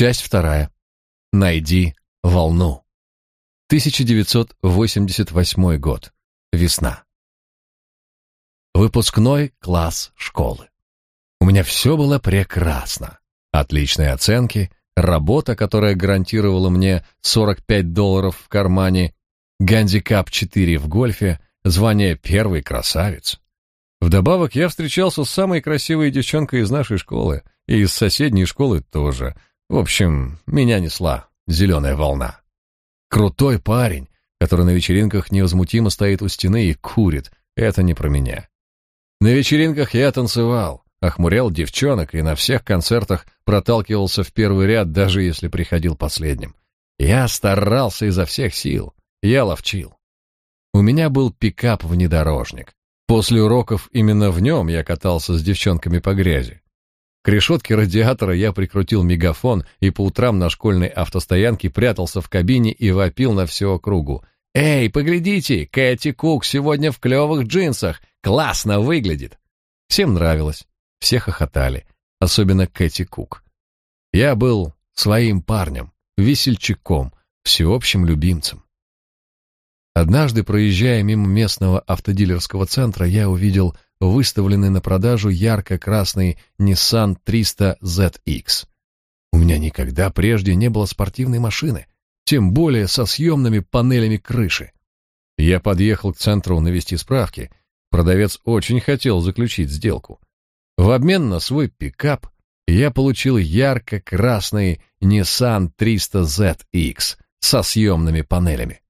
Часть вторая. Найди волну. 1988 год. Весна. Выпускной класс школы. У меня все было прекрасно. Отличные оценки, работа, которая гарантировала мне 45 долларов в кармане, гандикап 4 в гольфе, звание первый красавец. Вдобавок я встречался с самой красивой девчонкой из нашей школы, и из соседней школы тоже. В общем, меня несла зеленая волна. Крутой парень, который на вечеринках невозмутимо стоит у стены и курит, это не про меня. На вечеринках я танцевал, охмурял девчонок и на всех концертах проталкивался в первый ряд, даже если приходил последним. Я старался изо всех сил, я ловчил. У меня был пикап-внедорожник. После уроков именно в нем я катался с девчонками по грязи. К решетке радиатора я прикрутил мегафон и по утрам на школьной автостоянке прятался в кабине и вопил на всю округу. «Эй, поглядите, Кэти Кук сегодня в клевых джинсах! Классно выглядит!» Всем нравилось, все хохотали, особенно Кэти Кук. Я был своим парнем, весельчаком, всеобщим любимцем. Однажды, проезжая мимо местного автодилерского центра, я увидел выставленный на продажу ярко-красный Nissan 300 ZX. У меня никогда прежде не было спортивной машины, тем более со съемными панелями крыши. Я подъехал к центру навести справки. Продавец очень хотел заключить сделку. В обмен на свой пикап я получил ярко-красный Nissan 300 ZX со съемными панелями.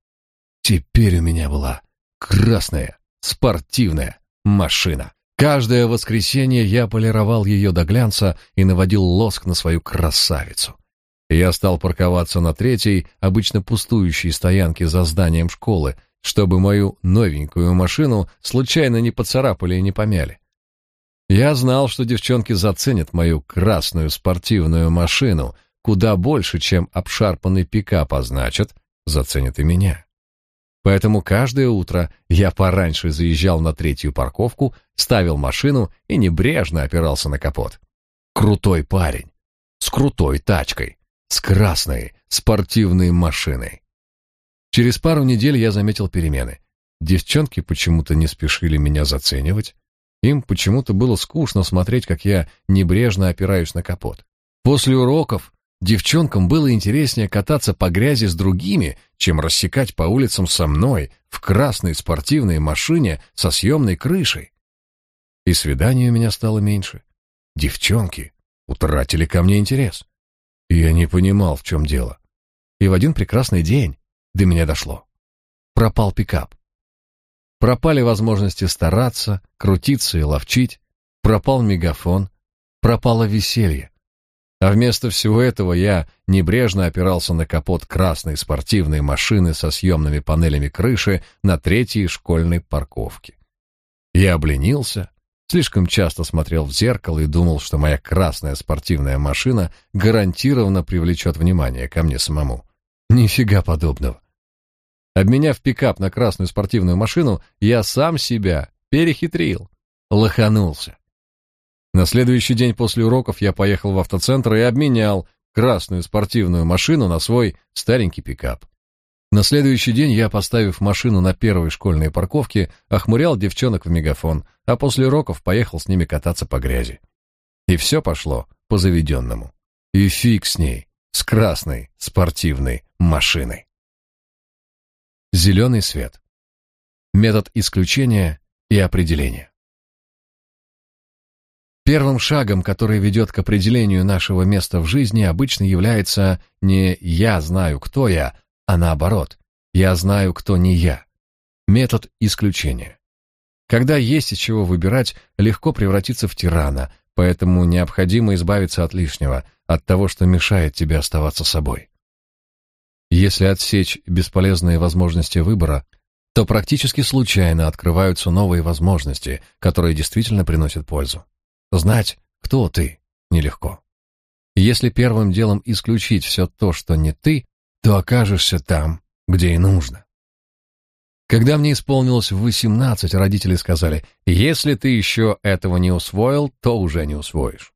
Теперь у меня была красная спортивная машина. Каждое воскресенье я полировал ее до глянца и наводил лоск на свою красавицу. Я стал парковаться на третьей, обычно пустующей стоянке за зданием школы, чтобы мою новенькую машину случайно не поцарапали и не помяли. Я знал, что девчонки заценят мою красную спортивную машину куда больше, чем обшарпанный пикап, а значит, заценят и меня. Поэтому каждое утро я пораньше заезжал на третью парковку, ставил машину и небрежно опирался на капот. Крутой парень, с крутой тачкой, с красной спортивной машиной. Через пару недель я заметил перемены. Девчонки почему-то не спешили меня заценивать. Им почему-то было скучно смотреть, как я небрежно опираюсь на капот. После уроков Девчонкам было интереснее кататься по грязи с другими, чем рассекать по улицам со мной в красной спортивной машине со съемной крышей. И свиданий у меня стало меньше. Девчонки утратили ко мне интерес. И я не понимал, в чем дело. И в один прекрасный день до меня дошло. Пропал пикап. Пропали возможности стараться, крутиться и ловчить. Пропал мегафон. Пропало веселье. А вместо всего этого я небрежно опирался на капот красной спортивной машины со съемными панелями крыши на третьей школьной парковке. Я обленился, слишком часто смотрел в зеркало и думал, что моя красная спортивная машина гарантированно привлечет внимание ко мне самому. Нифига подобного. Обменяв пикап на красную спортивную машину, я сам себя перехитрил, лоханулся. На следующий день после уроков я поехал в автоцентр и обменял красную спортивную машину на свой старенький пикап. На следующий день я, поставив машину на первой школьной парковке, охмурял девчонок в мегафон, а после уроков поехал с ними кататься по грязи. И все пошло по заведенному. И фиг с ней, с красной спортивной машиной. Зеленый свет. Метод исключения и определения. Первым шагом, который ведет к определению нашего места в жизни, обычно является не «я знаю, кто я», а наоборот «я знаю, кто не я». Метод исключения. Когда есть из чего выбирать, легко превратиться в тирана, поэтому необходимо избавиться от лишнего, от того, что мешает тебе оставаться собой. Если отсечь бесполезные возможности выбора, то практически случайно открываются новые возможности, которые действительно приносят пользу. Знать, кто ты, нелегко. Если первым делом исключить все то, что не ты, то окажешься там, где и нужно. Когда мне исполнилось восемнадцать, родители сказали, если ты еще этого не усвоил, то уже не усвоишь.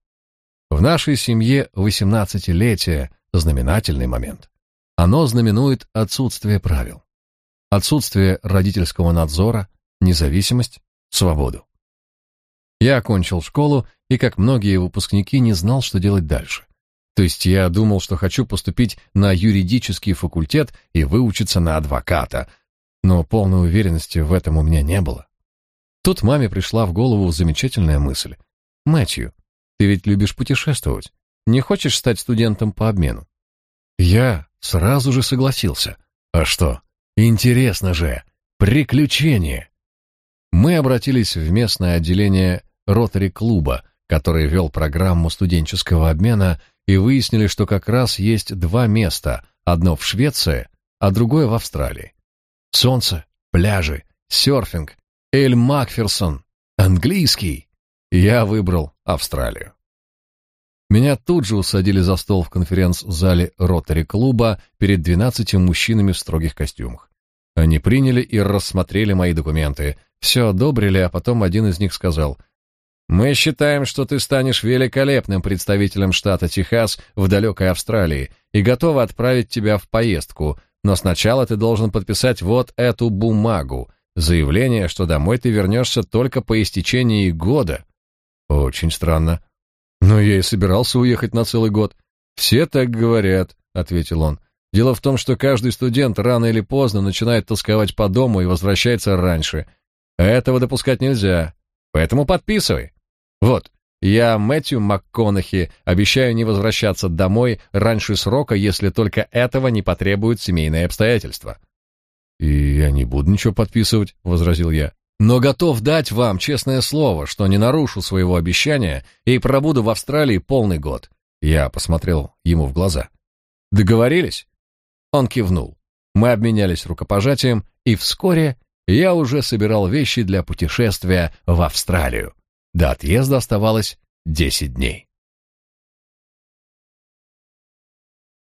В нашей семье восемнадцатилетие знаменательный момент. Оно знаменует отсутствие правил, отсутствие родительского надзора, независимость, свободу. Я окончил школу и, как многие выпускники, не знал, что делать дальше. То есть я думал, что хочу поступить на юридический факультет и выучиться на адвоката, но полной уверенности в этом у меня не было. Тут маме пришла в голову замечательная мысль. «Мэтью, ты ведь любишь путешествовать. Не хочешь стать студентом по обмену?» Я сразу же согласился. А что? Интересно же! Приключение! Мы обратились в местное отделение Ротари-клуба, который вел программу студенческого обмена, и выяснили, что как раз есть два места, одно в Швеции, а другое в Австралии. Солнце, пляжи, серфинг, Эль Макферсон, английский. Я выбрал Австралию. Меня тут же усадили за стол в конференц-зале Ротари-клуба перед двенадцатью мужчинами в строгих костюмах. Они приняли и рассмотрели мои документы, все одобрили, а потом один из них сказал, «Мы считаем, что ты станешь великолепным представителем штата Техас в далекой Австралии и готовы отправить тебя в поездку, но сначала ты должен подписать вот эту бумагу, заявление, что домой ты вернешься только по истечении года». Очень странно. Но я и собирался уехать на целый год. Все так говорят, ответил он. Дело в том, что каждый студент рано или поздно начинает тосковать по дому и возвращается раньше. Этого допускать нельзя. Поэтому подписывай. Вот, я, Мэтью МакКонахи, обещаю не возвращаться домой раньше срока, если только этого не потребуют семейные обстоятельства. И я не буду ничего подписывать, возразил я но готов дать вам честное слово, что не нарушу своего обещания и пробуду в Австралии полный год. Я посмотрел ему в глаза. Договорились? Он кивнул. Мы обменялись рукопожатием, и вскоре я уже собирал вещи для путешествия в Австралию. До отъезда оставалось 10 дней.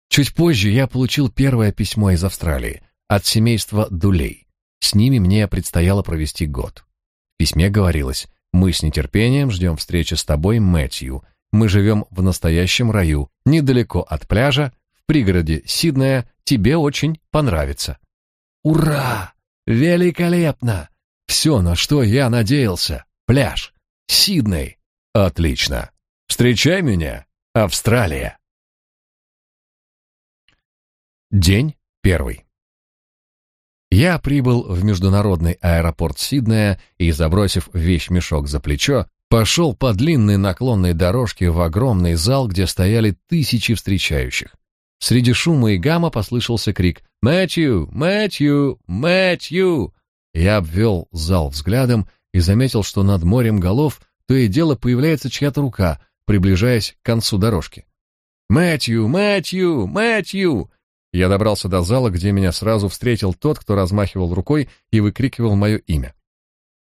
Чуть позже я получил первое письмо из Австралии от семейства Дулей. С ними мне предстояло провести год. В письме говорилось «Мы с нетерпением ждем встречи с тобой, Мэтью. Мы живем в настоящем раю, недалеко от пляжа, в пригороде Сиднея. Тебе очень понравится». «Ура! Великолепно! Все, на что я надеялся. Пляж. Сидней. Отлично. Встречай меня, Австралия». День первый. Я прибыл в международный аэропорт Сиднея и, забросив вещмешок за плечо, пошел по длинной наклонной дорожке в огромный зал, где стояли тысячи встречающих. Среди шума и гамма послышался крик «Мэтью! Мэтью! Мэтью!». Я обвел зал взглядом и заметил, что над морем голов то и дело появляется чья-то рука, приближаясь к концу дорожки. «Мэтью! Мэтью! Мэтью!» Я добрался до зала, где меня сразу встретил тот, кто размахивал рукой и выкрикивал мое имя.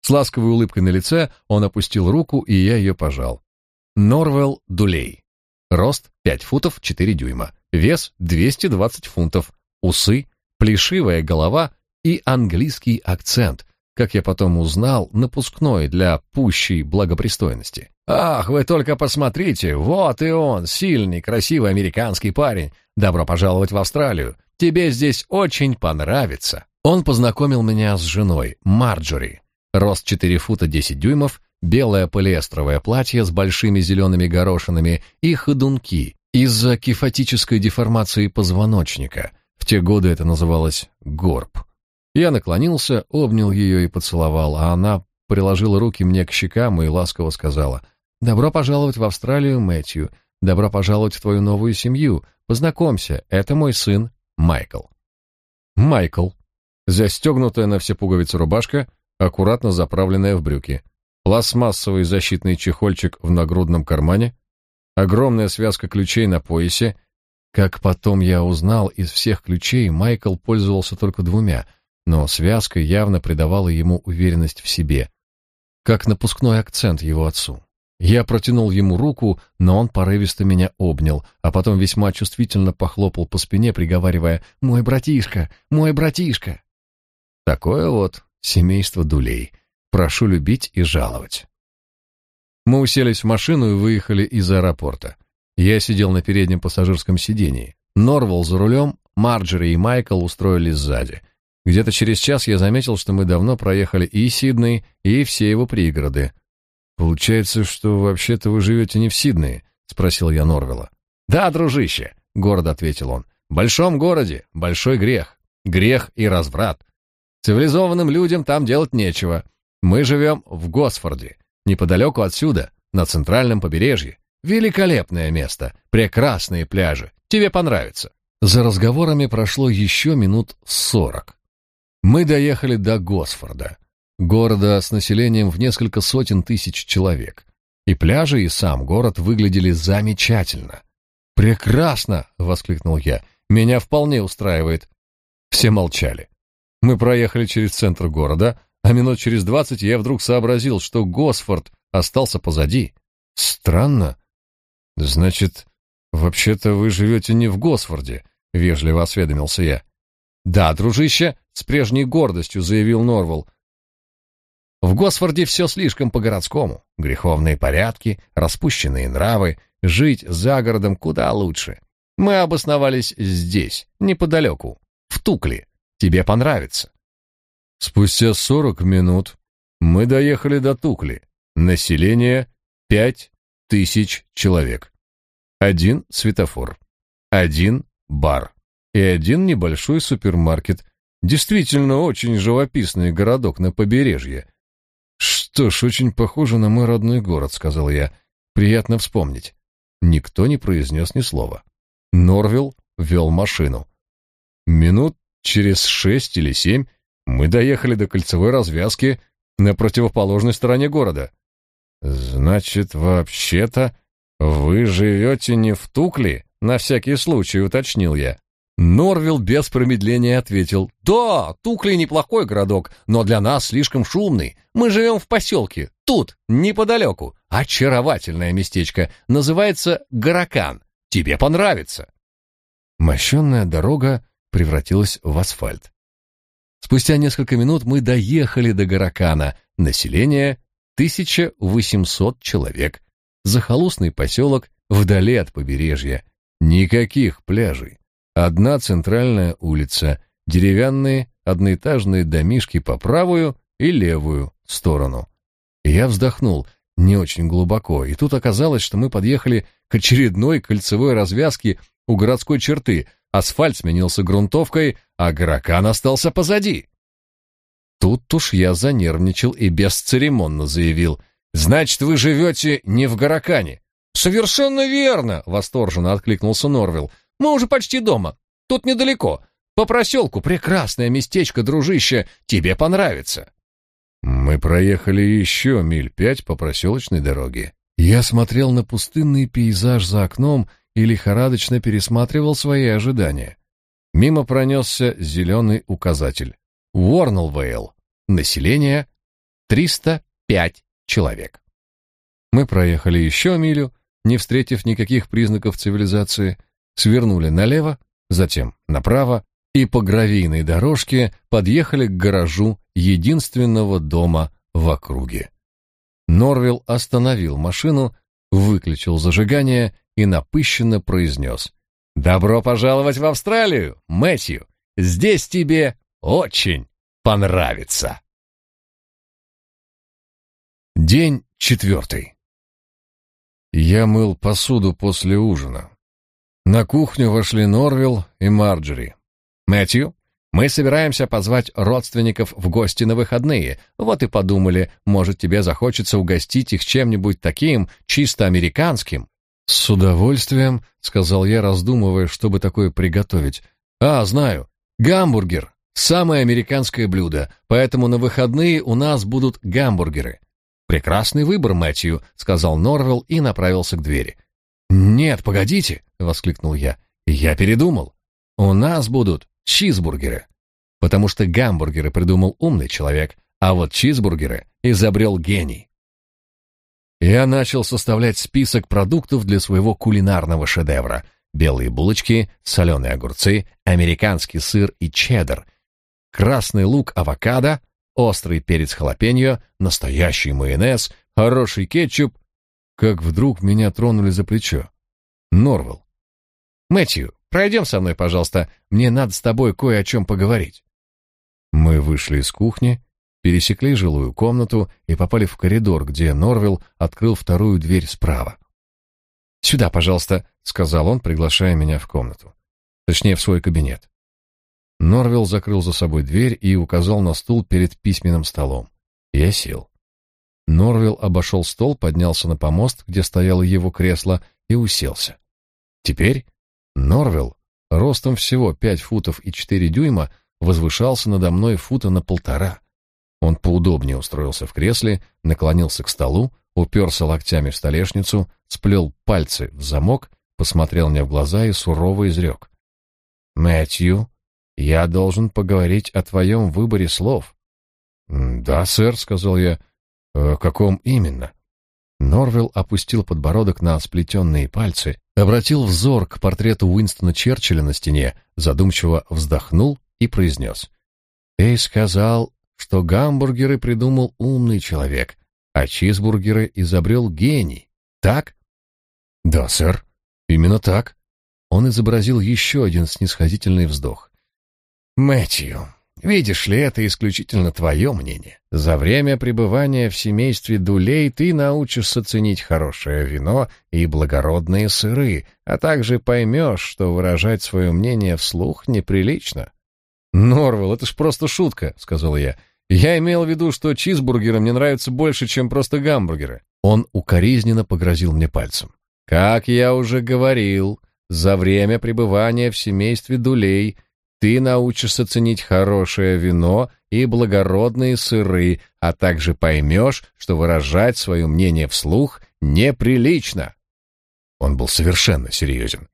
С ласковой улыбкой на лице он опустил руку, и я ее пожал. Норвелл Дулей. Рост 5 футов 4 дюйма. Вес 220 фунтов. Усы, плешивая голова и английский акцент, как я потом узнал, напускной для пущей благопристойности. «Ах, вы только посмотрите, вот и он, сильный, красивый американский парень. Добро пожаловать в Австралию. Тебе здесь очень понравится». Он познакомил меня с женой, Марджори. Рост 4 фута 10 дюймов, белое полиэстровое платье с большими зелеными горошинами и ходунки из-за кифотической деформации позвоночника. В те годы это называлось горб. Я наклонился, обнял ее и поцеловал, а она приложила руки мне к щекам и ласково сказала «Добро пожаловать в Австралию, Мэтью. Добро пожаловать в твою новую семью. Познакомься, это мой сын Майкл». Майкл. Застегнутая на все пуговицы рубашка, аккуратно заправленная в брюки. Пластмассовый защитный чехольчик в нагрудном кармане, огромная связка ключей на поясе. Как потом я узнал, из всех ключей Майкл пользовался только двумя, но связка явно придавала ему уверенность в себе, как напускной акцент его отцу. Я протянул ему руку, но он порывисто меня обнял, а потом весьма чувствительно похлопал по спине, приговаривая «Мой братишка! Мой братишка!» Такое вот семейство дулей. Прошу любить и жаловать. Мы уселись в машину и выехали из аэропорта. Я сидел на переднем пассажирском сидении. Норвал за рулем, Марджери и Майкл устроились сзади. Где-то через час я заметил, что мы давно проехали и Сидней, и все его пригороды. «Получается, что вообще-то вы живете не в Сиднее?» — спросил я Норвела. «Да, дружище», — гордо ответил он. «В большом городе большой грех. Грех и разврат. Цивилизованным людям там делать нечего. Мы живем в Госфорде, неподалеку отсюда, на центральном побережье. Великолепное место, прекрасные пляжи. Тебе понравится. За разговорами прошло еще минут сорок. Мы доехали до Госфорда, города с населением в несколько сотен тысяч человек. И пляжи, и сам город выглядели замечательно. «Прекрасно!» — воскликнул я. «Меня вполне устраивает». Все молчали. Мы проехали через центр города, а минут через двадцать я вдруг сообразил, что Госфорд остался позади. Странно. Значит, вообще-то вы живете не в Госфорде, вежливо осведомился я. Да, дружище, с прежней гордостью заявил Норвал. В Госфорде все слишком по-городскому. Греховные порядки, распущенные нравы, жить за городом куда лучше. Мы обосновались здесь, неподалеку, в Тукле. Тебе понравится. Спустя сорок минут мы доехали до Тукли. Население пять тысяч человек. Один светофор, один бар и один небольшой супермаркет. Действительно очень живописный городок на побережье. Что ж, очень похоже на мой родной город, сказал я. Приятно вспомнить. Никто не произнес ни слова. Норвилл вел машину. Минут через шесть или семь мы доехали до кольцевой развязки на противоположной стороне города. Значит, вообще-то вы живете не в Тукле? На всякий случай уточнил я. Норвилл без промедления ответил: "Да, Тукли неплохой городок, но для нас слишком шумный. Мы живем в поселке, тут, неподалеку. Очаровательное местечко, называется Гаракан. Тебе понравится". Мощенная дорога превратилась в асфальт. Спустя несколько минут мы доехали до Гаракана. Население 1800 человек. Захолустный поселок вдали от побережья. Никаких пляжей. Одна центральная улица, деревянные одноэтажные домишки по правую и левую сторону. я вздохнул не очень глубоко, и тут оказалось, что мы подъехали к очередной кольцевой развязке у городской черты, асфальт сменился грунтовкой, а Гаракан остался позади. Тут уж я занервничал и бесцеремонно заявил: "Значит, вы живете не в Гаракане?" "Совершенно верно", восторженно откликнулся Норвилл. "Мы уже почти дома. Тут недалеко. По проселку прекрасное местечко, дружище, тебе понравится". Мы проехали еще миль пять по проселочной дороге. Я смотрел на пустынный пейзаж за окном и лихорадочно пересматривал свои ожидания. Мимо пронесся зеленый указатель. Уорнелвейл. Население 305 человек. Мы проехали еще милю, не встретив никаких признаков цивилизации, свернули налево, затем направо и по гравийной дорожке подъехали к гаражу единственного дома в округе. Норвилл остановил машину, выключил зажигание и напыщенно произнес. «Добро пожаловать в Австралию, Мэтью! Здесь тебе очень понравится!» День четвертый. Я мыл посуду после ужина. На кухню вошли Норвилл и Марджери. «Мэтью, мы собираемся позвать родственников в гости на выходные. Вот и подумали, может, тебе захочется угостить их чем-нибудь таким чисто американским. С удовольствием, сказал я, раздумывая, чтобы такое приготовить. А, знаю. Гамбургер самое американское блюдо, поэтому на выходные у нас будут гамбургеры. Прекрасный выбор, Мэтью, сказал Норвелл и направился к двери. Нет, погодите, воскликнул я. Я передумал. У нас будут чизбургеры. Потому что гамбургеры придумал умный человек, а вот чизбургеры изобрел гений. Я начал составлять список продуктов для своего кулинарного шедевра. Белые булочки, соленые огурцы, американский сыр и чеддер, красный лук авокадо, острый перец халапеньо, настоящий майонез, хороший кетчуп. Как вдруг меня тронули за плечо. Норвелл. Мэтью, пройдем со мной, пожалуйста. Мне надо с тобой кое о чем поговорить». Мы вышли из кухни, пересекли жилую комнату и попали в коридор, где Норвилл открыл вторую дверь справа. «Сюда, пожалуйста», — сказал он, приглашая меня в комнату. Точнее, в свой кабинет. Норвилл закрыл за собой дверь и указал на стул перед письменным столом. Я сел. Норвилл обошел стол, поднялся на помост, где стояло его кресло, и уселся. Теперь Норвилл, ростом всего пять футов и четыре дюйма, возвышался надо мной фута на полтора. Он поудобнее устроился в кресле, наклонился к столу, уперся локтями в столешницу, сплел пальцы в замок, посмотрел мне в глаза и сурово изрек. «Мэтью, я должен поговорить о твоем выборе слов». «Да, сэр», — сказал я. «О каком именно?» Норвилл опустил подбородок на сплетенные пальцы, обратил взор к портрету Уинстона Черчилля на стене, задумчиво вздохнул и произнес. «Ты сказал, что гамбургеры придумал умный человек, а чизбургеры изобрел гений, так?» «Да, сэр, именно так». Он изобразил еще один снисходительный вздох. «Мэтью, видишь ли, это исключительно твое мнение. За время пребывания в семействе дулей ты научишься ценить хорошее вино и благородные сыры, а также поймешь, что выражать свое мнение вслух неприлично. «Норвелл, это ж просто шутка», — сказал я. «Я имел в виду, что чизбургеры мне нравятся больше, чем просто гамбургеры». Он укоризненно погрозил мне пальцем. «Как я уже говорил, за время пребывания в семействе дулей ты научишься ценить хорошее вино и благородные сыры, а также поймешь, что выражать свое мнение вслух неприлично». Он был совершенно серьезен.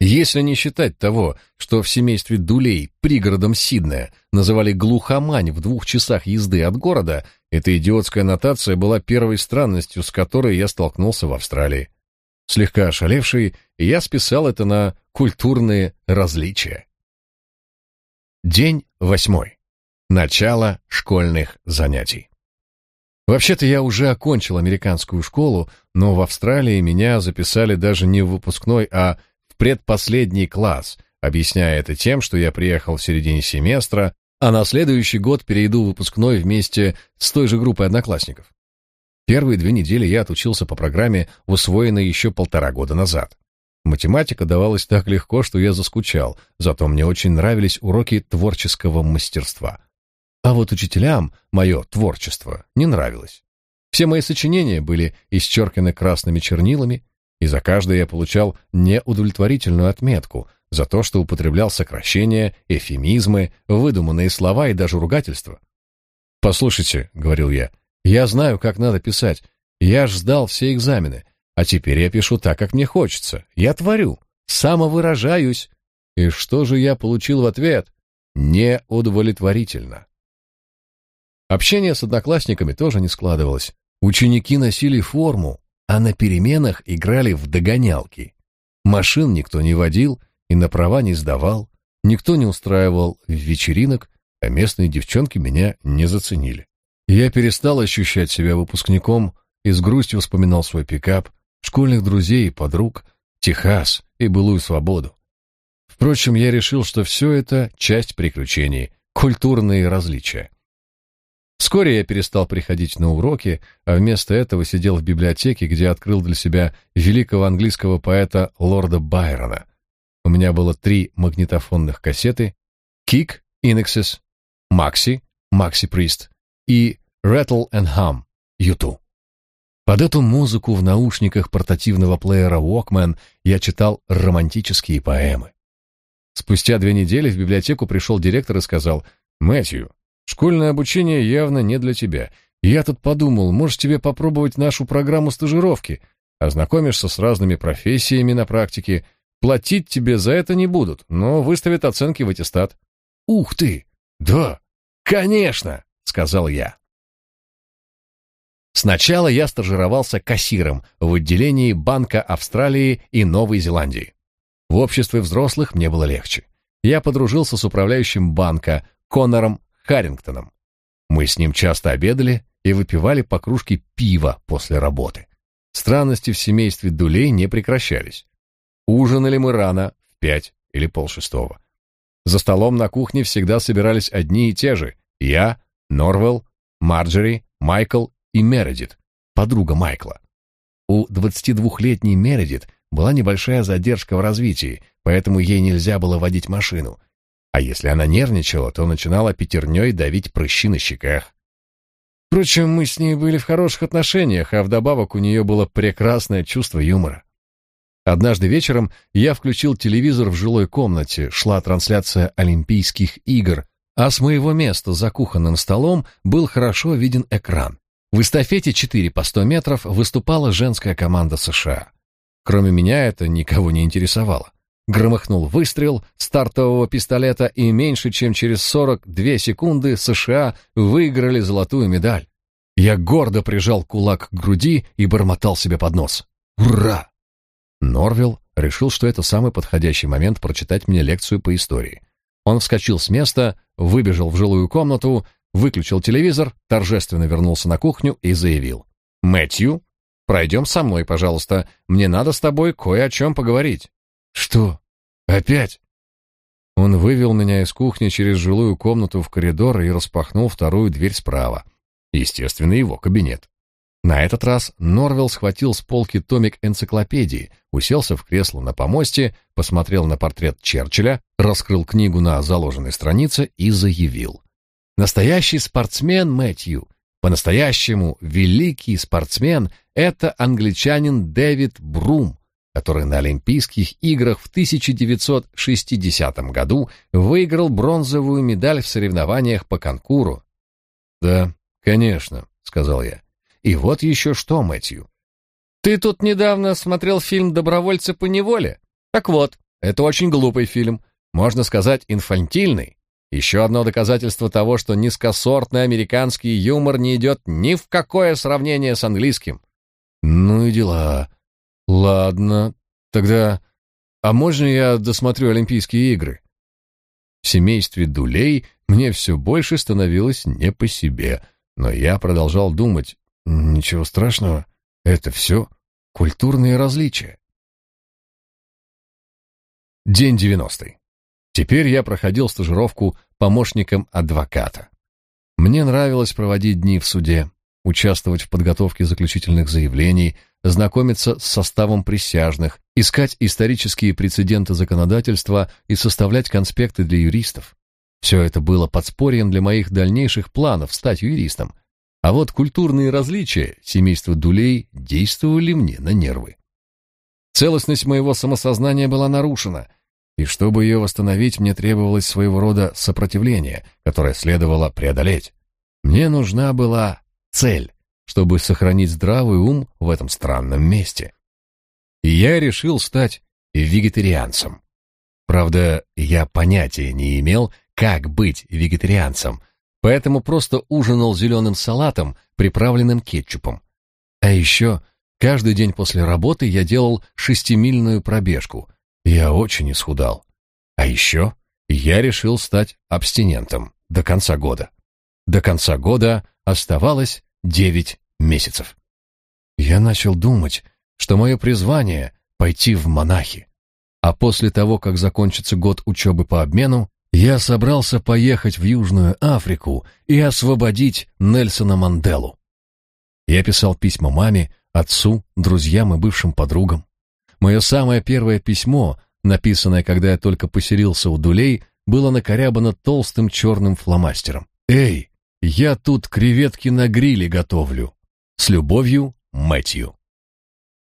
Если не считать того, что в семействе Дулей пригородом Сиднея называли глухомань в двух часах езды от города, эта идиотская нотация была первой странностью, с которой я столкнулся в Австралии. Слегка ошалевший, я списал это на культурные различия. День восьмой. Начало школьных занятий. Вообще-то я уже окончил американскую школу, но в Австралии меня записали даже не в выпускной, а предпоследний класс, объясняя это тем, что я приехал в середине семестра, а на следующий год перейду в выпускной вместе с той же группой одноклассников. Первые две недели я отучился по программе, усвоенной еще полтора года назад. Математика давалась так легко, что я заскучал, зато мне очень нравились уроки творческого мастерства. А вот учителям мое творчество не нравилось. Все мои сочинения были исчерканы красными чернилами, и за каждое я получал неудовлетворительную отметку за то, что употреблял сокращения, эвфемизмы, выдуманные слова и даже ругательства. «Послушайте», — говорил я, — «я знаю, как надо писать. Я ж сдал все экзамены, а теперь я пишу так, как мне хочется. Я творю, самовыражаюсь». И что же я получил в ответ? Неудовлетворительно. Общение с одноклассниками тоже не складывалось. Ученики носили форму, а на переменах играли в догонялки. Машин никто не водил и на права не сдавал, никто не устраивал вечеринок, а местные девчонки меня не заценили. Я перестал ощущать себя выпускником и с грустью вспоминал свой пикап, школьных друзей и подруг, Техас и былую свободу. Впрочем, я решил, что все это часть приключений, культурные различия. Вскоре я перестал приходить на уроки, а вместо этого сидел в библиотеке, где открыл для себя великого английского поэта лорда Байрона. У меня было три магнитофонных кассеты Kick, Inexus, Maxi, Maxi Priest и Rattle and Hum, YouTube. Под эту музыку в наушниках портативного плеера Walkman я читал романтические поэмы. Спустя две недели в библиотеку пришел директор и сказал, «Мэтью, Школьное обучение явно не для тебя. Я тут подумал, может тебе попробовать нашу программу стажировки. Ознакомишься с разными профессиями на практике. Платить тебе за это не будут, но выставят оценки в аттестат. Ух ты! Да, конечно, сказал я. Сначала я стажировался кассиром в отделении Банка Австралии и Новой Зеландии. В обществе взрослых мне было легче. Я подружился с управляющим банка Конором Харрингтоном. Мы с ним часто обедали и выпивали по кружке пива после работы. Странности в семействе Дулей не прекращались. Ужинали мы рано, в пять или полшестого. За столом на кухне всегда собирались одни и те же. Я, Норвелл, Марджери, Майкл и Мередит, подруга Майкла. У 22-летней Мередит была небольшая задержка в развитии, поэтому ей нельзя было водить машину. А если она нервничала, то начинала пятерней давить прыщи на щеках. Впрочем, мы с ней были в хороших отношениях, а вдобавок у нее было прекрасное чувство юмора. Однажды вечером я включил телевизор в жилой комнате, шла трансляция Олимпийских игр, а с моего места за кухонным столом был хорошо виден экран. В эстафете 4 по 100 метров выступала женская команда США. Кроме меня это никого не интересовало. Громыхнул выстрел стартового пистолета, и меньше чем через 42 секунды США выиграли золотую медаль. Я гордо прижал кулак к груди и бормотал себе под нос. «Ура!» Норвилл решил, что это самый подходящий момент прочитать мне лекцию по истории. Он вскочил с места, выбежал в жилую комнату, выключил телевизор, торжественно вернулся на кухню и заявил. «Мэтью, пройдем со мной, пожалуйста. Мне надо с тобой кое о чем поговорить». «Что? Опять?» Он вывел меня из кухни через жилую комнату в коридор и распахнул вторую дверь справа. Естественно, его кабинет. На этот раз Норвелл схватил с полки томик энциклопедии, уселся в кресло на помосте, посмотрел на портрет Черчилля, раскрыл книгу на заложенной странице и заявил. «Настоящий спортсмен Мэтью, по-настоящему великий спортсмен — это англичанин Дэвид Брум, который на Олимпийских играх в 1960 году выиграл бронзовую медаль в соревнованиях по конкуру. «Да, конечно», — сказал я. «И вот еще что, Мэтью. Ты тут недавно смотрел фильм «Добровольцы по неволе»? Так вот, это очень глупый фильм, можно сказать, инфантильный. Еще одно доказательство того, что низкосортный американский юмор не идет ни в какое сравнение с английским. Ну и дела. Ладно, тогда... А можно я досмотрю Олимпийские игры? В семействе Дулей мне все больше становилось не по себе, но я продолжал думать, ничего страшного, это все культурные различия. День девяностый. Теперь я проходил стажировку помощником адвоката. Мне нравилось проводить дни в суде, участвовать в подготовке заключительных заявлений, знакомиться с составом присяжных, искать исторические прецеденты законодательства и составлять конспекты для юристов. Все это было подспорьем для моих дальнейших планов стать юристом. А вот культурные различия семейства Дулей действовали мне на нервы. Целостность моего самосознания была нарушена, и чтобы ее восстановить, мне требовалось своего рода сопротивление, которое следовало преодолеть. Мне нужна была цель, чтобы сохранить здравый ум в этом странном месте. И я решил стать вегетарианцем. Правда, я понятия не имел, как быть вегетарианцем, поэтому просто ужинал зеленым салатом, приправленным кетчупом. А еще каждый день после работы я делал шестимильную пробежку. Я очень исхудал. А еще я решил стать абстинентом до конца года. До конца года оставалось девять месяцев. Я начал думать, что мое призвание — пойти в монахи. А после того, как закончится год учебы по обмену, я собрался поехать в Южную Африку и освободить Нельсона Манделу. Я писал письма маме, отцу, друзьям и бывшим подругам. Мое самое первое письмо, написанное, когда я только поселился у Дулей, было накорябано толстым черным фломастером. «Эй, я тут креветки на гриле готовлю. С любовью, Мэтью.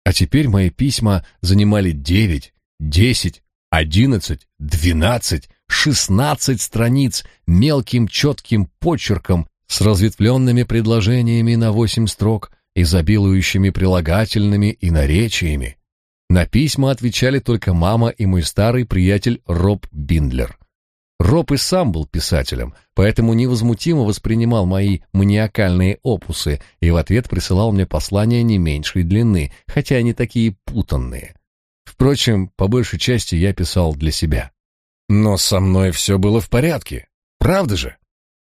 А теперь мои письма занимали девять, десять, одиннадцать, двенадцать, шестнадцать страниц мелким четким почерком с разветвленными предложениями на восемь строк, изобилующими прилагательными и наречиями. На письма отвечали только мама и мой старый приятель Роб Биндлер. Роб и сам был писателем, поэтому невозмутимо воспринимал мои маниакальные опусы и в ответ присылал мне послания не меньшей длины, хотя они такие путанные. Впрочем, по большей части я писал для себя. Но со мной все было в порядке, правда же?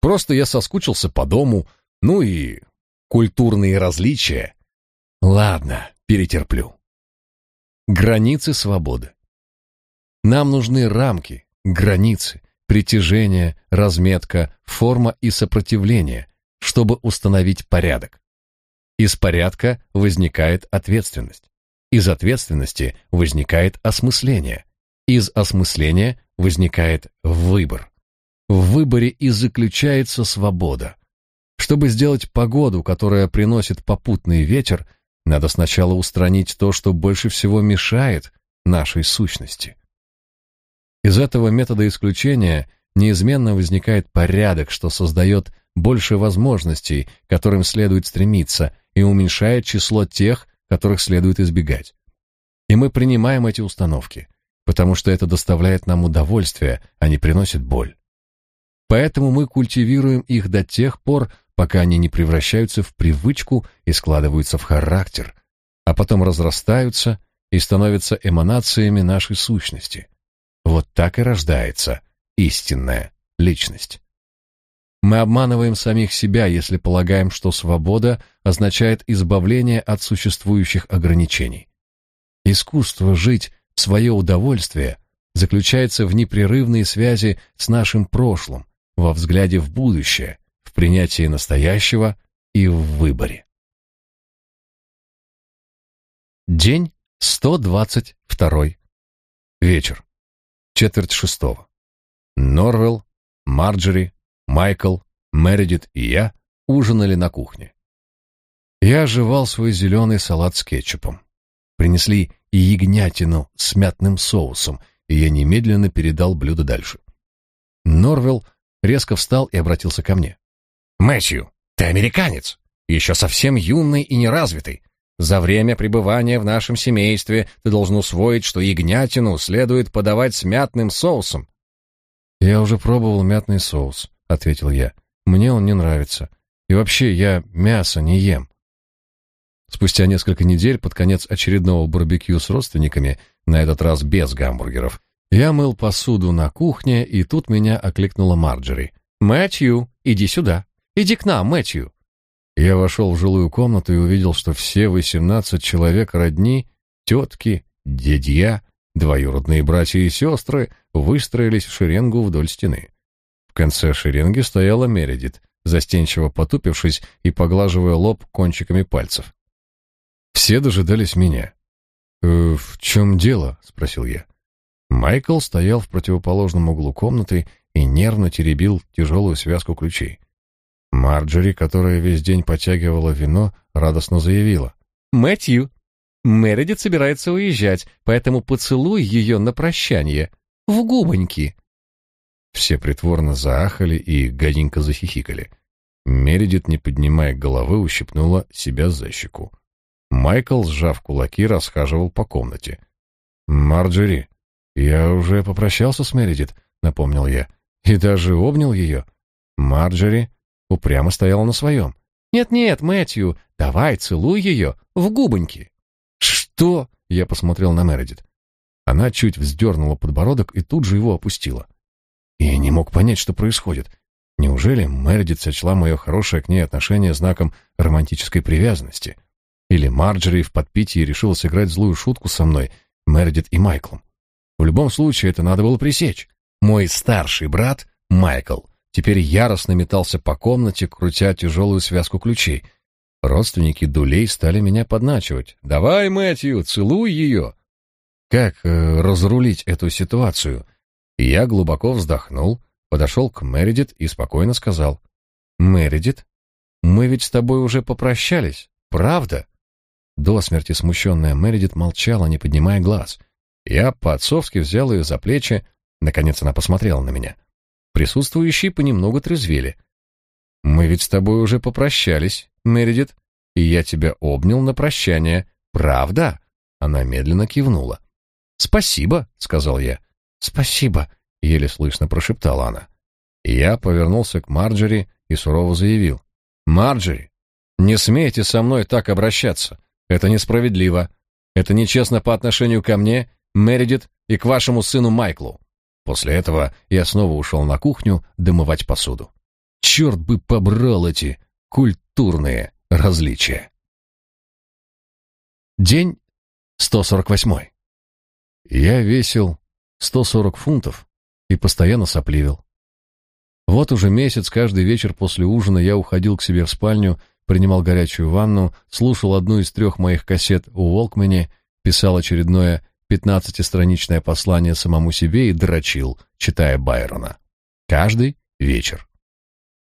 Просто я соскучился по дому, ну и культурные различия. Ладно, перетерплю. Границы свободы. Нам нужны рамки, границы, притяжение, разметка, форма и сопротивление, чтобы установить порядок. Из порядка возникает ответственность. Из ответственности возникает осмысление. Из осмысления возникает выбор. В выборе и заключается свобода. Чтобы сделать погоду, которая приносит попутный ветер, надо сначала устранить то, что больше всего мешает нашей сущности. Из этого метода исключения неизменно возникает порядок, что создает больше возможностей, к которым следует стремиться, и уменьшает число тех, которых следует избегать. И мы принимаем эти установки, потому что это доставляет нам удовольствие, а не приносит боль. Поэтому мы культивируем их до тех пор, пока они не превращаются в привычку и складываются в характер, а потом разрастаются и становятся эманациями нашей сущности. Вот так и рождается истинная личность. Мы обманываем самих себя, если полагаем, что свобода означает избавление от существующих ограничений. Искусство жить в свое удовольствие заключается в непрерывной связи с нашим прошлым, во взгляде в будущее, в принятии настоящего и в выборе. День 122. Вечер. Четверть шестого. Норвелл, Марджери, Майкл, Мередит и я ужинали на кухне. Я оживал свой зеленый салат с кетчупом. Принесли ягнятину с мятным соусом, и я немедленно передал блюдо дальше. Норвелл резко встал и обратился ко мне. «Мэтью, ты американец, еще совсем юный и неразвитый. За время пребывания в нашем семействе ты должен усвоить, что ягнятину следует подавать с мятным соусом». «Я уже пробовал мятный соус», ответил я. Мне он не нравится. И вообще, я мясо не ем. Спустя несколько недель, под конец очередного барбекю с родственниками, на этот раз без гамбургеров, я мыл посуду на кухне, и тут меня окликнула Марджери. «Мэтью, иди сюда. Иди к нам, Мэтью». Я вошел в жилую комнату и увидел, что все восемнадцать человек родни, тетки, дядья, двоюродные братья и сестры выстроились в шеренгу вдоль стены. В конце шеренги стояла Мередит, застенчиво потупившись и поглаживая лоб кончиками пальцев. Все дожидались меня. «Э, «В чем дело?» — спросил я. Майкл стоял в противоположном углу комнаты и нервно теребил тяжелую связку ключей. Марджери, которая весь день потягивала вино, радостно заявила. «Мэтью, Мередит собирается уезжать, поэтому поцелуй ее на прощание. В губоньки!» Все притворно заахали и гаденько захихикали. Мередит, не поднимая головы, ущипнула себя за щеку. Майкл, сжав кулаки, расхаживал по комнате. «Марджери, я уже попрощался с Мередит», — напомнил я, — «и даже обнял ее». Марджери упрямо стояла на своем. «Нет-нет, Мэтью, давай целуй ее в губоньки». «Что?» — я посмотрел на Мередит. Она чуть вздернула подбородок и тут же его опустила. Я не мог понять, что происходит. Неужели Мередит сочла мое хорошее к ней отношение знаком романтической привязанности? Или Марджери в подпитии решила сыграть злую шутку со мной, Мередит и Майклом? В любом случае, это надо было пресечь. Мой старший брат, Майкл, теперь яростно метался по комнате, крутя тяжелую связку ключей. Родственники Дулей стали меня подначивать. «Давай, Мэтью, целуй ее!» Как э, разрулить эту ситуацию? Я глубоко вздохнул, подошел к Мередит и спокойно сказал. «Мередит, мы ведь с тобой уже попрощались, правда?» До смерти смущенная Мередит молчала, не поднимая глаз. Я по-отцовски взял ее за плечи, наконец она посмотрела на меня. Присутствующие понемногу трезвели. «Мы ведь с тобой уже попрощались, Мередит, и я тебя обнял на прощание, правда?» Она медленно кивнула. «Спасибо», — сказал я. «Спасибо», — еле слышно прошептала она. Я повернулся к Марджери и сурово заявил. «Марджери, не смейте со мной так обращаться. Это несправедливо. Это нечестно по отношению ко мне, Мередит и к вашему сыну Майклу». После этого я снова ушел на кухню домывать посуду. Черт бы побрал эти культурные различия. День 148. Я весил 140 фунтов и постоянно сопливил. Вот уже месяц каждый вечер после ужина я уходил к себе в спальню, принимал горячую ванну, слушал одну из трех моих кассет у Волкмане, писал очередное пятнадцатистраничное послание самому себе и дрочил, читая Байрона. Каждый вечер.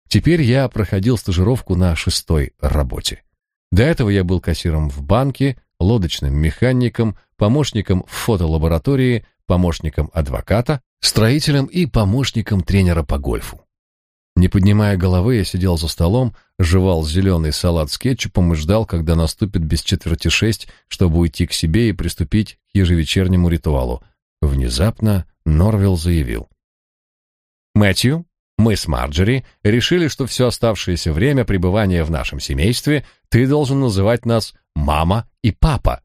Теперь я проходил стажировку на шестой работе. До этого я был кассиром в банке, лодочным механиком, помощником в фотолаборатории, помощником адвоката, строителем и помощником тренера по гольфу. Не поднимая головы, я сидел за столом, жевал зеленый салат с кетчупом и ждал, когда наступит без четверти шесть, чтобы уйти к себе и приступить к ежевечернему ритуалу. Внезапно Норвилл заявил. «Мэтью, мы с Марджери решили, что все оставшееся время пребывания в нашем семействе ты должен называть нас мама и папа.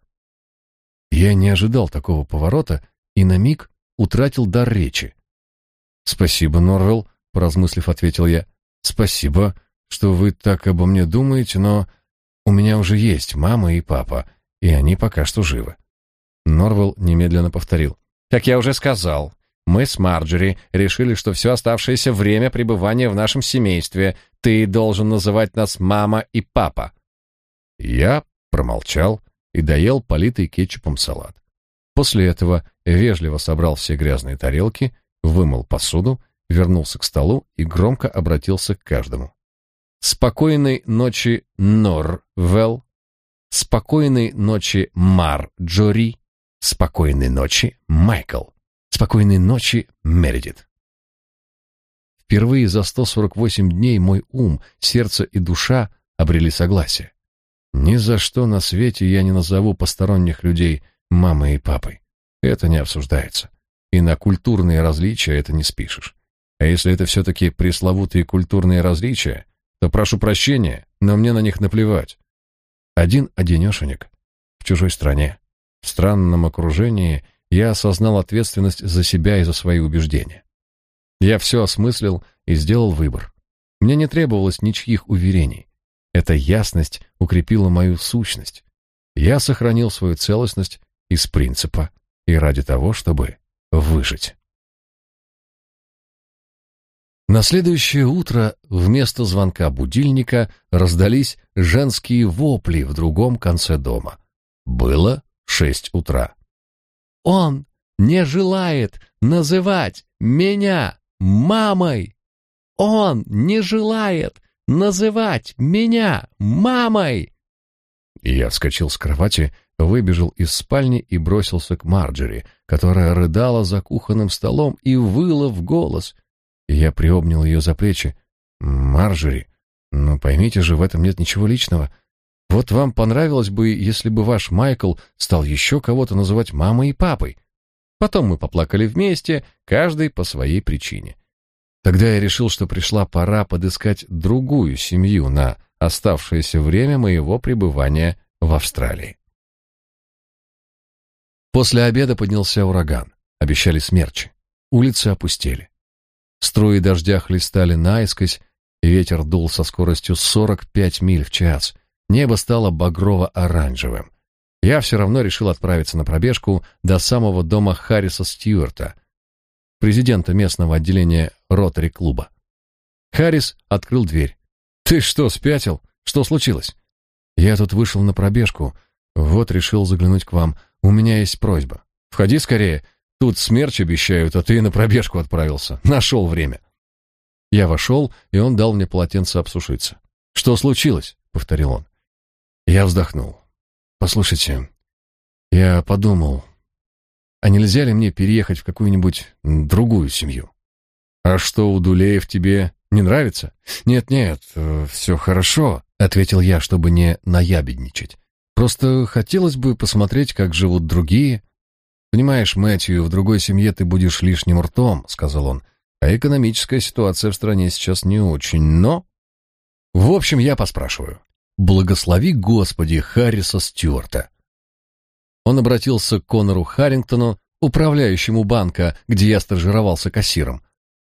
Я не ожидал такого поворота и на миг утратил дар речи. Спасибо, Норвелл, поразмыслив, ответил я. Спасибо, что вы так обо мне думаете, но у меня уже есть мама и папа, и они пока что живы. Норвелл немедленно повторил: "Как я уже сказал, мы с Марджери решили, что все оставшееся время пребывания в нашем семействе ты должен называть нас мама и папа. Я промолчал и доел политый кетчупом салат. После этого вежливо собрал все грязные тарелки, вымыл посуду, вернулся к столу и громко обратился к каждому. Спокойной ночи, Норвелл. Спокойной ночи, Марджори. Спокойной ночи, Майкл. Спокойной ночи, Мередит. Впервые за 148 дней мой ум, сердце и душа обрели согласие. Ни за что на свете я не назову посторонних людей мамой и папой. Это не обсуждается. И на культурные различия это не спишешь. А если это все-таки пресловутые культурные различия, то прошу прощения, но мне на них наплевать. Один одинешенек в чужой стране, в странном окружении я осознал ответственность за себя и за свои убеждения. Я все осмыслил и сделал выбор. Мне не требовалось ничьих уверений. Эта ясность укрепила мою сущность. Я сохранил свою целостность из принципа и ради того, чтобы выжить. На следующее утро вместо звонка будильника раздались женские вопли в другом конце дома. Было шесть утра. Он не желает называть меня мамой. Он не желает называть меня мамой. я вскочил с кровати, выбежал из спальни и бросился к Марджери, которая рыдала за кухонным столом и выла в голос. Я приобнял ее за плечи. «Марджери, ну поймите же, в этом нет ничего личного. Вот вам понравилось бы, если бы ваш Майкл стал еще кого-то называть мамой и папой. Потом мы поплакали вместе, каждый по своей причине. Тогда я решил, что пришла пора подыскать другую семью на оставшееся время моего пребывания в Австралии. После обеда поднялся ураган. Обещали смерчи. Улицы опустели. Струи дождя хлестали наискось, ветер дул со скоростью 45 миль в час — Небо стало багрово-оранжевым. Я все равно решил отправиться на пробежку до самого дома Харриса Стюарта, президента местного отделения ротари-клуба. Харрис открыл дверь. «Ты что, спятил? Что случилось?» «Я тут вышел на пробежку. Вот решил заглянуть к вам. У меня есть просьба. Входи скорее. Тут смерч обещают, а ты на пробежку отправился. Нашел время». Я вошел, и он дал мне полотенце обсушиться. «Что случилось?» — повторил он. Я вздохнул. Послушайте, я подумал, а нельзя ли мне переехать в какую-нибудь другую семью? А что у Дулеев тебе не нравится? Нет-нет, э, все хорошо, ответил я, чтобы не наябедничать. Просто хотелось бы посмотреть, как живут другие. Понимаешь, Мэтью, в другой семье ты будешь лишним ртом, сказал он. А экономическая ситуация в стране сейчас не очень, но в общем, я поспрашиваю. Благослови Господи Харриса Стюарта. Он обратился к Конору Харрингтону, управляющему банка, где я стажировался кассиром.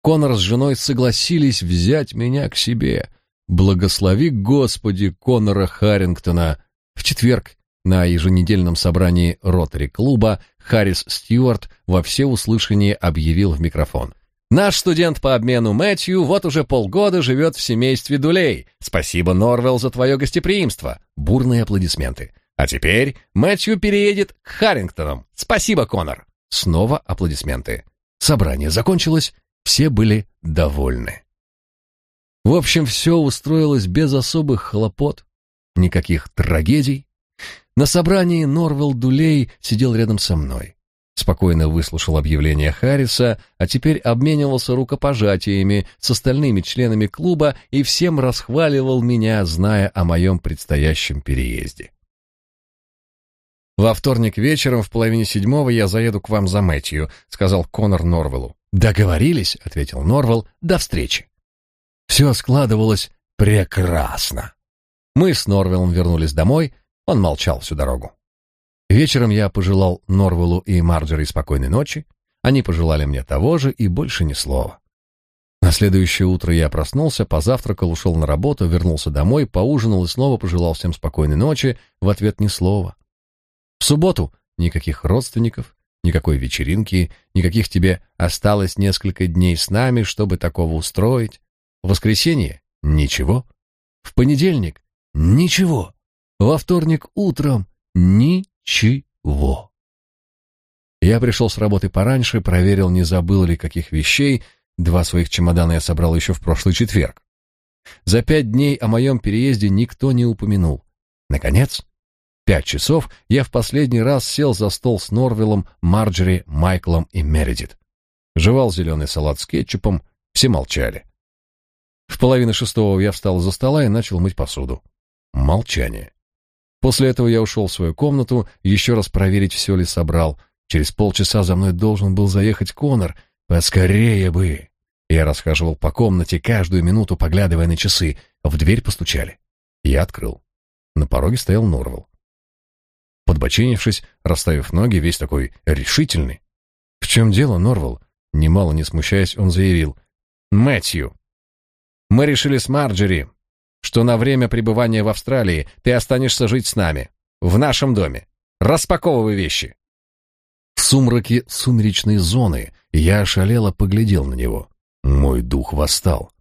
Конор с женой согласились взять меня к себе. Благослови Господи Конора Харрингтона. В четверг на еженедельном собрании Ротари-клуба Харрис Стюарт во всеуслышание объявил в микрофон. Наш студент по обмену Мэтью вот уже полгода живет в семействе Дулей. Спасибо, Норвелл, за твое гостеприимство. Бурные аплодисменты. А теперь Мэтью переедет к Харрингтонам. Спасибо, Конор. Снова аплодисменты. Собрание закончилось, все были довольны. В общем, все устроилось без особых хлопот, никаких трагедий. На собрании Норвелл Дулей сидел рядом со мной спокойно выслушал объявление Харриса, а теперь обменивался рукопожатиями с остальными членами клуба и всем расхваливал меня, зная о моем предстоящем переезде. «Во вторник вечером в половине седьмого я заеду к вам за Мэтью», — сказал Конор Норвеллу. «Договорились», — ответил Норвелл, — «до встречи». Все складывалось прекрасно. Мы с Норвеллом вернулись домой, он молчал всю дорогу. Вечером я пожелал Норвеллу и Марджери спокойной ночи. Они пожелали мне того же и больше ни слова. На следующее утро я проснулся, позавтракал, ушел на работу, вернулся домой, поужинал и снова пожелал всем спокойной ночи, в ответ ни слова. В субботу никаких родственников, никакой вечеринки, никаких тебе осталось несколько дней с нами, чтобы такого устроить. В воскресенье ничего. В понедельник ничего. Во вторник утром ни чего? Я пришел с работы пораньше, проверил, не забыл ли каких вещей. Два своих чемодана я собрал еще в прошлый четверг. За пять дней о моем переезде никто не упомянул. Наконец, пять часов я в последний раз сел за стол с Норвиллом, Марджери, Майклом и Мередит. Жевал зеленый салат с кетчупом, все молчали. В половине шестого я встал за стола и начал мыть посуду. Молчание. После этого я ушел в свою комнату, еще раз проверить, все ли собрал. Через полчаса за мной должен был заехать Конор. Поскорее бы! Я расхаживал по комнате, каждую минуту поглядывая на часы. В дверь постучали. Я открыл. На пороге стоял Норвелл. Подбоченившись, расставив ноги, весь такой решительный. «В чем дело, Норвелл?» Немало не смущаясь, он заявил. «Мэтью, мы решили с Марджери что на время пребывания в Австралии ты останешься жить с нами, в нашем доме. Распаковывай вещи. В сумраке сумеречной зоны я ошалело поглядел на него. Мой дух восстал.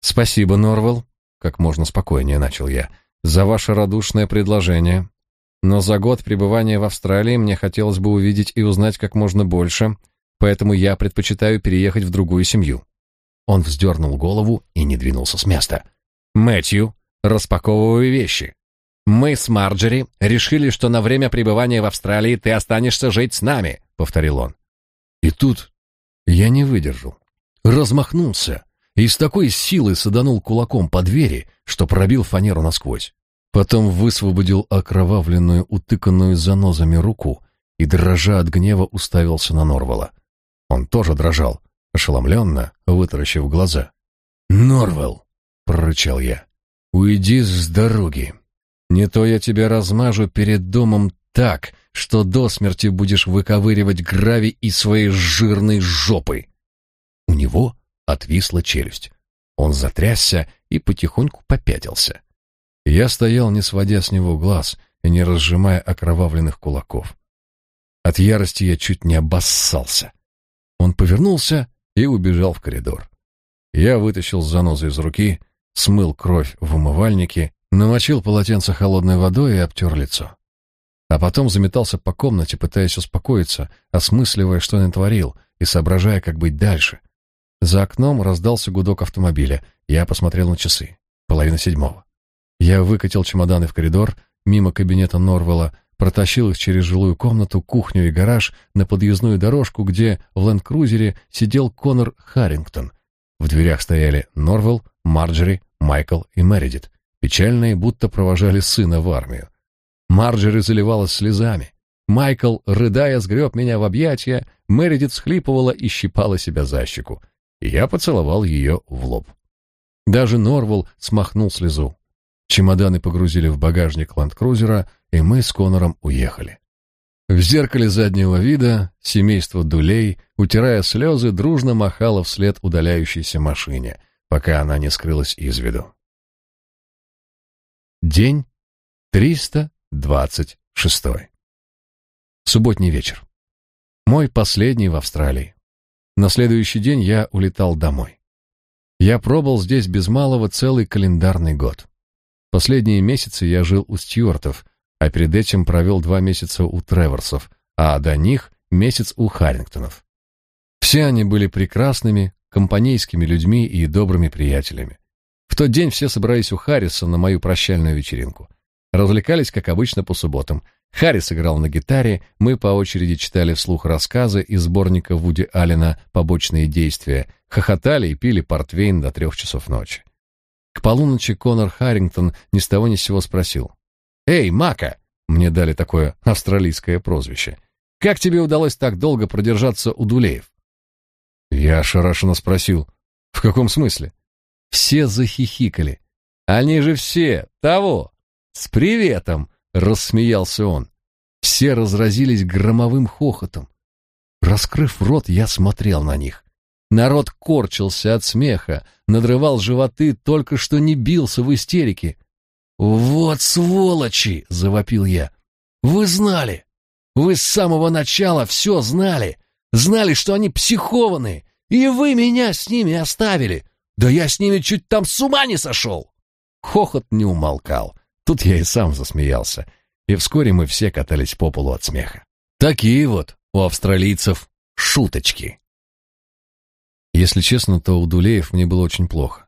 «Спасибо, Норвелл», — как можно спокойнее начал я, — «за ваше радушное предложение. Но за год пребывания в Австралии мне хотелось бы увидеть и узнать как можно больше, поэтому я предпочитаю переехать в другую семью. Он вздернул голову и не двинулся с места. «Мэтью, распаковывай вещи. Мы с Марджери решили, что на время пребывания в Австралии ты останешься жить с нами», — повторил он. И тут я не выдержал. Размахнулся и с такой силой саданул кулаком по двери, что пробил фанеру насквозь. Потом высвободил окровавленную, утыканную занозами руку и, дрожа от гнева, уставился на Норвала. Он тоже дрожал, ошеломленно, вытаращив глаза. «Норвелл!» — прорычал я. «Уйди с дороги. Не то я тебя размажу перед домом так, что до смерти будешь выковыривать гравий из своей жирной жопы!» У него отвисла челюсть. Он затрясся и потихоньку попятился. Я стоял, не сводя с него глаз и не разжимая окровавленных кулаков. От ярости я чуть не обоссался. Он повернулся и убежал в коридор. Я вытащил занозу из руки, смыл кровь в умывальнике, намочил полотенце холодной водой и обтер лицо. А потом заметался по комнате, пытаясь успокоиться, осмысливая, что натворил, и соображая, как быть дальше. За окном раздался гудок автомобиля. Я посмотрел на часы. Половина седьмого. Я выкатил чемоданы в коридор, мимо кабинета Норвелла, протащил их через жилую комнату, кухню и гараж на подъездную дорожку, где в ленд-крузере сидел Конор Харрингтон. В дверях стояли Норвелл, Марджери, Майкл и Мередит. Печальные, будто провожали сына в армию. Марджери заливалась слезами. Майкл, рыдая, сгреб меня в объятия, Мередит схлипывала и щипала себя за щеку. Я поцеловал ее в лоб. Даже Норвелл смахнул слезу. Чемоданы погрузили в багажник ленд-крузера, и мы с Конором уехали. В зеркале заднего вида семейство Дулей, утирая слезы, дружно махало вслед удаляющейся машине, пока она не скрылась из виду. День 326. Субботний вечер. Мой последний в Австралии. На следующий день я улетал домой. Я пробыл здесь без малого целый календарный год. Последние месяцы я жил у Стюартов, а перед этим провел два месяца у Треворсов, а до них месяц у Харрингтонов. Все они были прекрасными, компанейскими людьми и добрыми приятелями. В тот день все собрались у Харриса на мою прощальную вечеринку. Развлекались, как обычно, по субботам. Харрис играл на гитаре, мы по очереди читали вслух рассказы из сборника Вуди Аллена «Побочные действия», хохотали и пили портвейн до трех часов ночи. К полуночи Конор Харрингтон ни с того ни с сего спросил. «Эй, Мака!» — мне дали такое австралийское прозвище. «Как тебе удалось так долго продержаться у Дулеев?» Я ошарашенно спросил. «В каком смысле?» Все захихикали. «Они же все того! С приветом!» — рассмеялся он. Все разразились громовым хохотом. Раскрыв рот, я смотрел на них. Народ корчился от смеха, надрывал животы, только что не бился в истерике. «Вот сволочи!» — завопил я. «Вы знали! Вы с самого начала все знали! Знали, что они психованные, и вы меня с ними оставили! Да я с ними чуть там с ума не сошел!» Хохот не умолкал. Тут я и сам засмеялся, и вскоре мы все катались по полу от смеха. Такие вот у австралийцев шуточки. Если честно, то у Дулеев мне было очень плохо.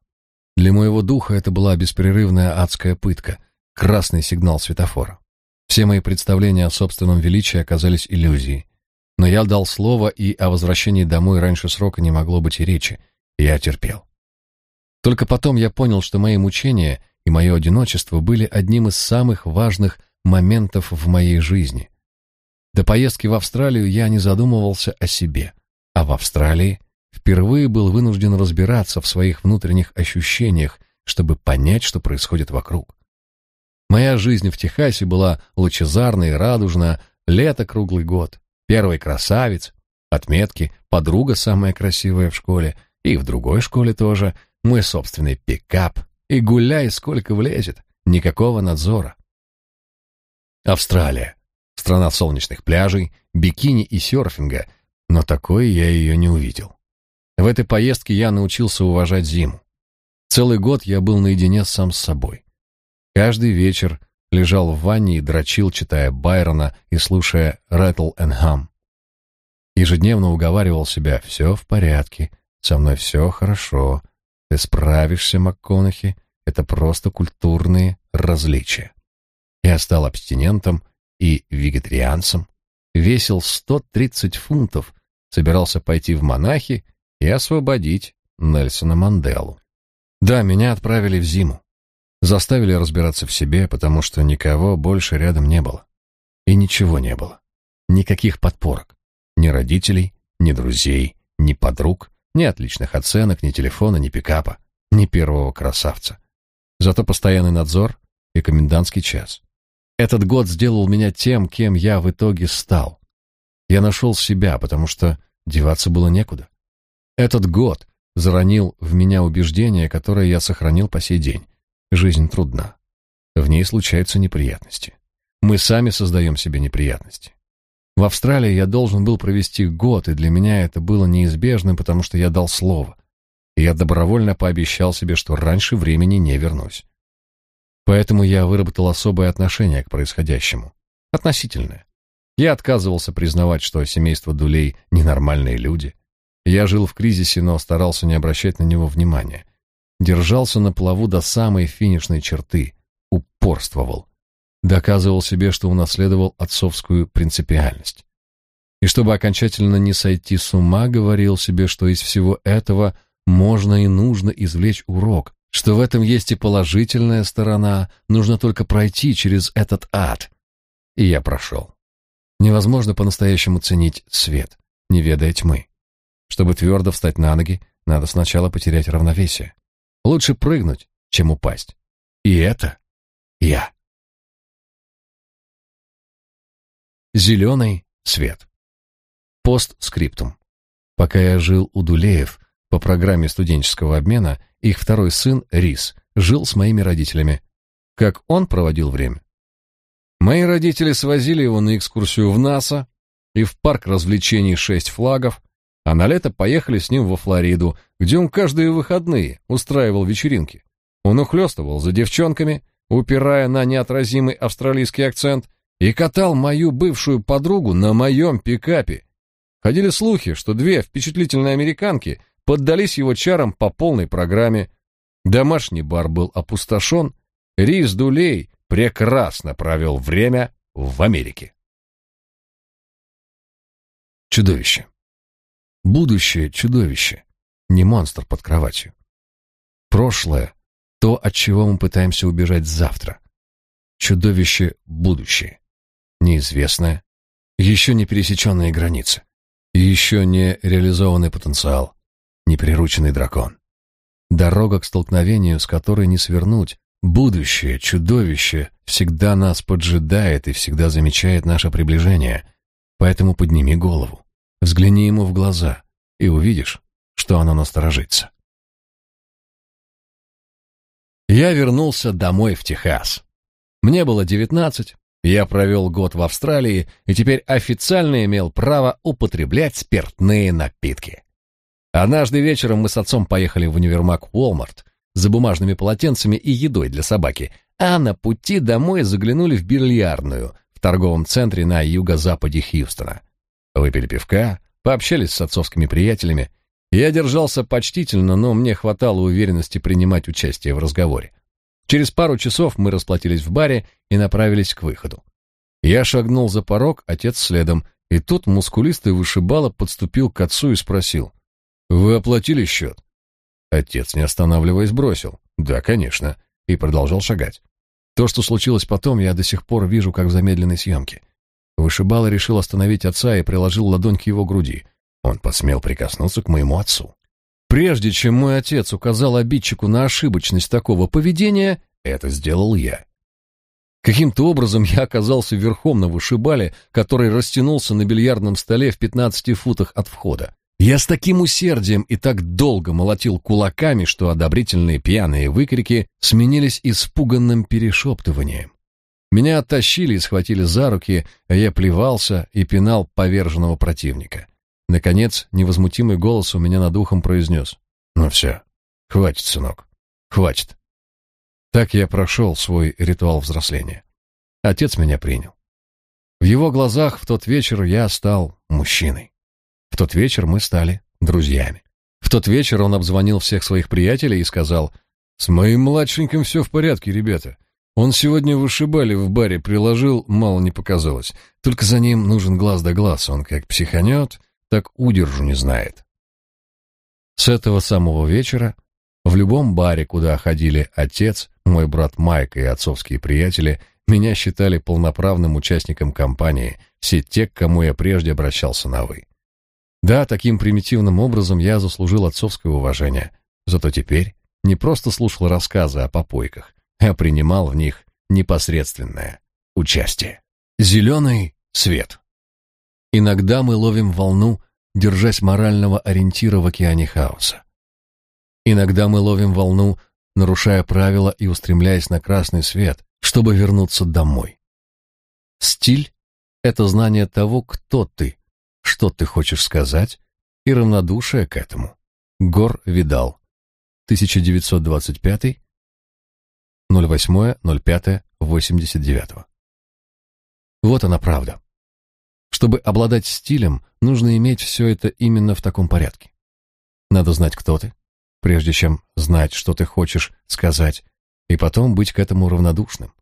Для моего духа это была беспрерывная адская пытка, красный сигнал светофора. Все мои представления о собственном величии оказались иллюзией. Но я дал слово, и о возвращении домой раньше срока не могло быть и речи. Я терпел. Только потом я понял, что мои мучения и мое одиночество были одним из самых важных моментов в моей жизни. До поездки в Австралию я не задумывался о себе, а в Австралии впервые был вынужден разбираться в своих внутренних ощущениях, чтобы понять, что происходит вокруг. Моя жизнь в Техасе была лучезарна и радужна, лето круглый год, первый красавец, отметки, подруга самая красивая в школе, и в другой школе тоже, мой собственный пикап, и гуляй сколько влезет, никакого надзора. Австралия, страна солнечных пляжей, бикини и серфинга, но такой я ее не увидел. В этой поездке я научился уважать зиму. Целый год я был наедине сам с собой. Каждый вечер лежал в ванне и дрочил, читая Байрона и слушая «Рэттл and Hum». Ежедневно уговаривал себя «все в порядке, со мной все хорошо, ты справишься, МакКонахи, это просто культурные различия». Я стал абстинентом и вегетарианцем, весил 130 фунтов, собирался пойти в монахи и освободить Нельсона Манделу. Да, меня отправили в зиму. Заставили разбираться в себе, потому что никого больше рядом не было. И ничего не было. Никаких подпорок. Ни родителей, ни друзей, ни подруг, ни отличных оценок, ни телефона, ни пикапа, ни первого красавца. Зато постоянный надзор и комендантский час. Этот год сделал меня тем, кем я в итоге стал. Я нашел себя, потому что деваться было некуда. Этот год заронил в меня убеждение, которое я сохранил по сей день. Жизнь трудна. В ней случаются неприятности. Мы сами создаем себе неприятности. В Австралии я должен был провести год, и для меня это было неизбежным, потому что я дал слово. Я добровольно пообещал себе, что раньше времени не вернусь. Поэтому я выработал особое отношение к происходящему. Относительное. Я отказывался признавать, что семейство Дулей — ненормальные люди — я жил в кризисе, но старался не обращать на него внимания. Держался на плаву до самой финишной черты, упорствовал. Доказывал себе, что унаследовал отцовскую принципиальность. И чтобы окончательно не сойти с ума, говорил себе, что из всего этого можно и нужно извлечь урок, что в этом есть и положительная сторона, нужно только пройти через этот ад. И я прошел. Невозможно по-настоящему ценить свет, не ведая тьмы. Чтобы твердо встать на ноги, надо сначала потерять равновесие. Лучше прыгнуть, чем упасть. И это я. Зеленый свет. Постскриптум. Пока я жил у Дулеев по программе студенческого обмена, их второй сын, Рис, жил с моими родителями. Как он проводил время? Мои родители свозили его на экскурсию в НАСА и в парк развлечений «Шесть флагов», а на лето поехали с ним во Флориду, где он каждые выходные устраивал вечеринки. Он ухлёстывал за девчонками, упирая на неотразимый австралийский акцент, и катал мою бывшую подругу на моем пикапе. Ходили слухи, что две впечатлительные американки поддались его чарам по полной программе. Домашний бар был опустошен, Рис Дулей прекрасно провел время в Америке. Чудовище. Будущее чудовище, не монстр под кроватью. Прошлое — то, от чего мы пытаемся убежать завтра. Чудовище — будущее. Неизвестное, еще не пересеченные границы, еще не реализованный потенциал, неприрученный дракон. Дорога к столкновению, с которой не свернуть, будущее, чудовище, всегда нас поджидает и всегда замечает наше приближение. Поэтому подними голову, взгляни ему в глаза и увидишь, что оно насторожится. Я вернулся домой в Техас. Мне было девятнадцать, я провел год в Австралии и теперь официально имел право употреблять спиртные напитки. Однажды вечером мы с отцом поехали в универмаг Walmart за бумажными полотенцами и едой для собаки, а на пути домой заглянули в бильярдную в торговом центре на юго-западе Хьюстона. Выпили пивка, пообщались с отцовскими приятелями. Я держался почтительно, но мне хватало уверенности принимать участие в разговоре. Через пару часов мы расплатились в баре и направились к выходу. Я шагнул за порог, отец следом, и тут мускулистый вышибала подступил к отцу и спросил. «Вы оплатили счет?» Отец, не останавливаясь, бросил. «Да, конечно», и продолжал шагать. То, что случилось потом, я до сих пор вижу, как в замедленной съемке. Вышибала решил остановить отца и приложил ладонь к его груди. Он посмел прикоснуться к моему отцу. Прежде чем мой отец указал обидчику на ошибочность такого поведения, это сделал я. Каким-то образом я оказался верхом на вышибале, который растянулся на бильярдном столе в 15 футах от входа. Я с таким усердием и так долго молотил кулаками, что одобрительные пьяные выкрики сменились испуганным перешептыванием. Меня оттащили и схватили за руки, а я плевался и пинал поверженного противника. Наконец, невозмутимый голос у меня над ухом произнес. «Ну все, хватит, сынок, хватит». Так я прошел свой ритуал взросления. Отец меня принял. В его глазах в тот вечер я стал мужчиной. В тот вечер мы стали друзьями. В тот вечер он обзвонил всех своих приятелей и сказал, «С моим младшеньким все в порядке, ребята. Он сегодня вышибали в баре, приложил, мало не показалось. Только за ним нужен глаз да глаз. Он как психанет, так удержу не знает. С этого самого вечера в любом баре, куда ходили отец, мой брат Майк и отцовские приятели, меня считали полноправным участником компании, все те, к кому я прежде обращался на «вы». Да, таким примитивным образом я заслужил отцовское уважение, зато теперь не просто слушал рассказы о попойках, а принимал в них непосредственное участие. Зеленый свет. Иногда мы ловим волну, держась морального ориентира в океане хаоса. Иногда мы ловим волну, нарушая правила и устремляясь на красный свет, чтобы вернуться домой. Стиль — это знание того, кто ты, что ты хочешь сказать, и равнодушие к этому. Гор Видал, 1925 08.05.89 Вот она правда. Чтобы обладать стилем, нужно иметь все это именно в таком порядке. Надо знать, кто ты, прежде чем знать, что ты хочешь сказать, и потом быть к этому равнодушным.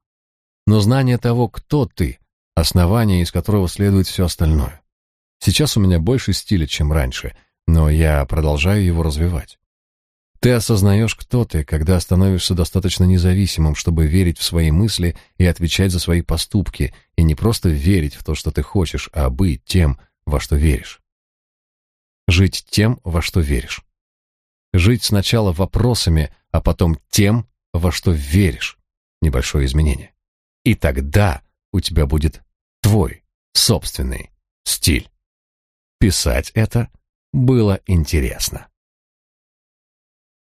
Но знание того, кто ты, основание, из которого следует все остальное. Сейчас у меня больше стиля, чем раньше, но я продолжаю его развивать. Ты осознаешь, кто ты, когда становишься достаточно независимым, чтобы верить в свои мысли и отвечать за свои поступки, и не просто верить в то, что ты хочешь, а быть тем, во что веришь. Жить тем, во что веришь. Жить сначала вопросами, а потом тем, во что веришь. Небольшое изменение. И тогда у тебя будет твой собственный стиль. Писать это было интересно.